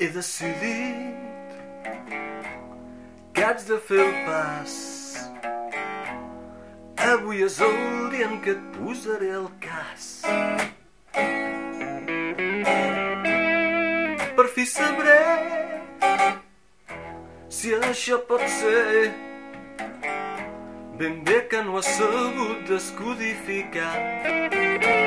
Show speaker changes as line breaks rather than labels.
he decidit que haig de fer el pas. Avui és el dia en què et posaré el cas. Per fi sabré si això pot ser ben bé que no has sabut descodificar.